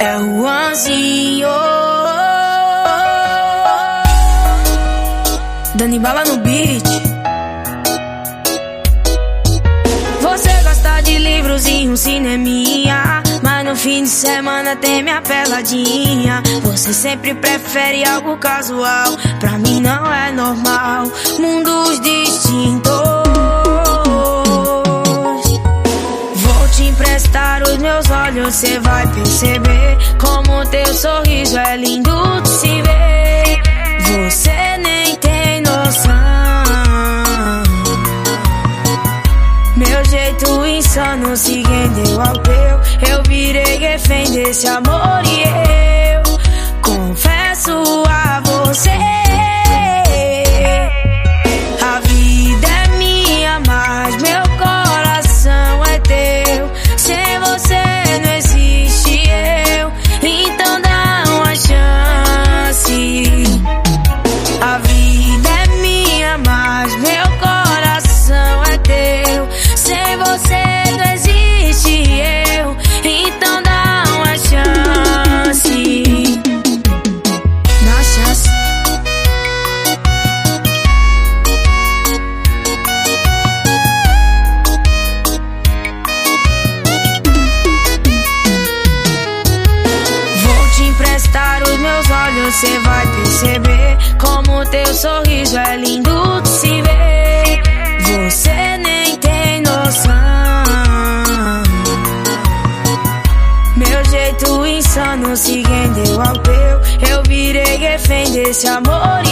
É Juanzinho. Dani bala no beat. Você gosta de livros e um cineminha. Mas no fim de semana tem minha peladinha. Você sempre prefere algo casual. Pra mim não é normal. Mundos distintos. Você vai perceber como teu sorriso é lindo de se ver. Você nem tem noção. Meu jeito insano se rendeu ao teu. Eu virei refém desse amor e eu meus olhos, cê vai perceber como teu sorriso é lindo de se ver. Você nem tem noção. Meu jeito insano se rendeu ao teu. Eu virei refém desse amor